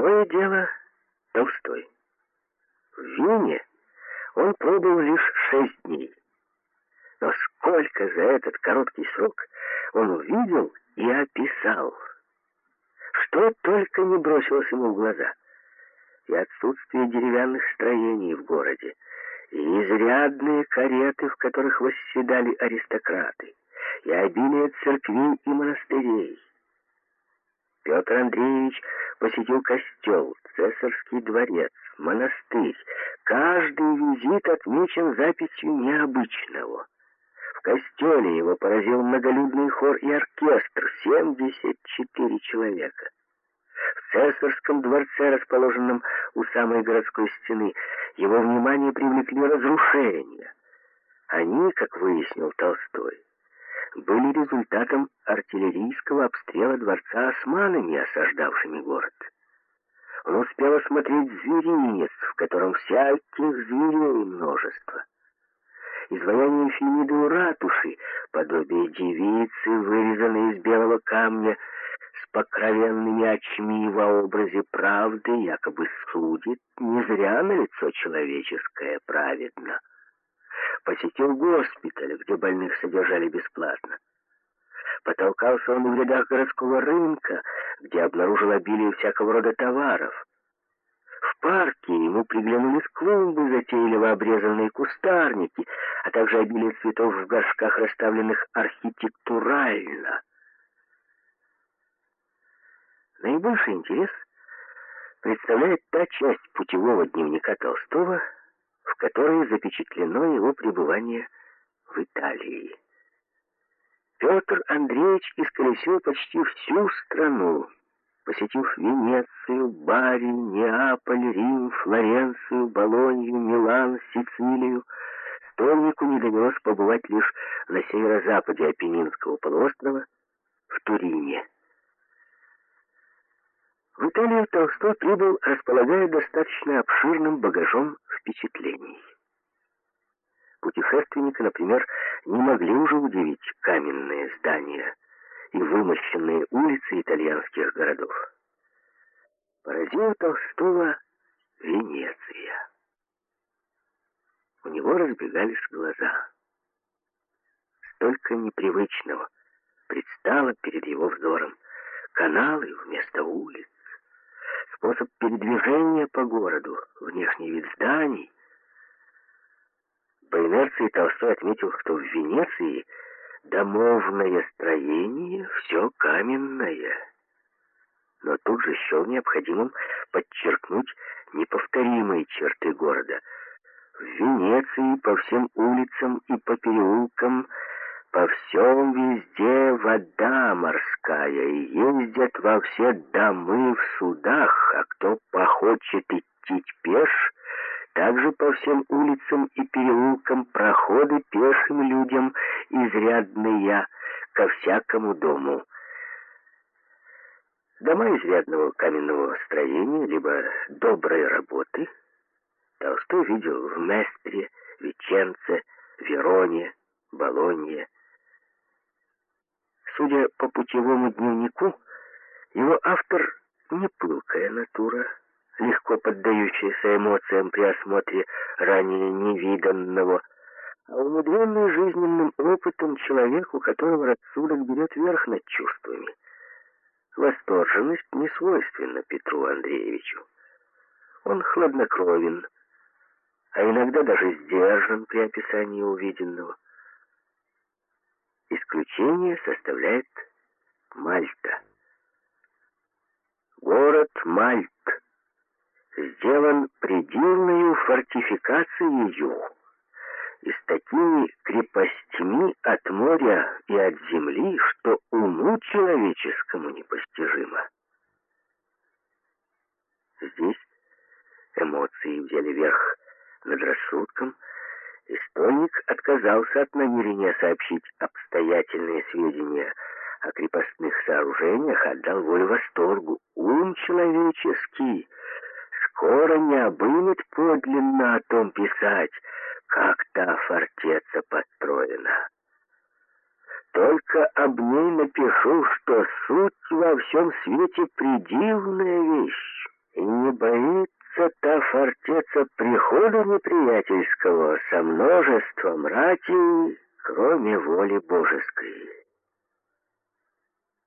Иное дело Толстой. В Вене он пробыл лишь шесть дней. Но сколько за этот короткий срок он увидел и описал. Что только не бросилось ему в глаза. И отсутствие деревянных строений в городе, и изрядные кареты, в которых восседали аристократы, и обилие церквей и монастырей. Петр Андреевич посетил костел, цесарский дворец, монастырь. Каждый визит отмечен записью необычного. В костеле его поразил многолюдный хор и оркестр, 74 человека. В цесарском дворце, расположенном у самой городской стены, его внимание привлекли разрушения. Они, как выяснил Толстой, были результатом артиллерийского обстрела дворца османами, осаждавшими город. Он успел осмотреть зверинец, в котором всяких зверей множество. Изваяние Фемиды у ратуши, подобие девицы, вырезанной из белого камня, с покровенными очми во образе правды, якобы судит, не зря на лицо человеческое праведно посетил госпиталь, где больных содержали бесплатно. Потолкался он в рядах городского рынка, где обнаружил обилие всякого рода товаров. В парке ему приглянулись клумбы, затейливо обрезанные кустарники, а также обилие цветов в горшках, расставленных архитектурально. Наибольший интерес представляет та часть путевого дневника Толстого, которой запечатлено его пребывание в Италии. Петр Андреевич исколесил почти всю страну, посетив Венецию, Бари, Неаполь, Рим, Флоренцию, Болонью, Милан, Сицилию. Стольнику не довелось побывать лишь на северо-западе Апеннинского полуострова, в Турине. В Италию Толстой прибыл, располагая достаточно обширным багажом впечатлений. Путешественника, например, не могли уже удивить каменные здания и вымощенные улицы итальянских городов. Поразила Толстого Венеция. У него разбегались глаза. Столько непривычного предстало перед его взором. Каналы вместо улиц, способ передвижения по городу, внешний вид зданий. По инерции Толстой отметил, что в Венеции домовное строение все каменное. Но тут же счел необходимым подчеркнуть неповторимые черты города. В Венеции по всем улицам и по переулкам по всем везде вода морская, и ездят во все домы в судах, а кто похочет идти пеш, также по всем улицам и переулкам проходы пешим людям изрядные ко всякому дому. Дома изрядного каменного строения, либо доброй работы, Толстой видел в Местре, Веченце, Вероне, Болонье, Судя по путевому дневнику, его автор не натура, легко поддающаяся эмоциям при осмотре ранее невиданного, а умудренный жизненным опытом человек, у которого рассудок берет верх над чувствами. Восторженность не свойственна Петру Андреевичу. Он хладнокровен, а иногда даже сдержан при описании увиденного. Исключение составляет Мальта. Город Мальт сделан предельную фортификацией и с такими крепостями от моря и от земли, что уму человеческому непостижимо. Здесь эмоции взяли верх над рассудком, Истольник отказался от намерения сообщить обстоятельные сведения о крепостных сооружениях, отдал волю восторгу. Ум человеческий скоро не обымет подлинно о том писать, как та фортеца построена. Только об ней напишу, что суть во всем свете предивная вещь, боится та фортеца прихода неприятельского со множеством рати, кроме воли божеской.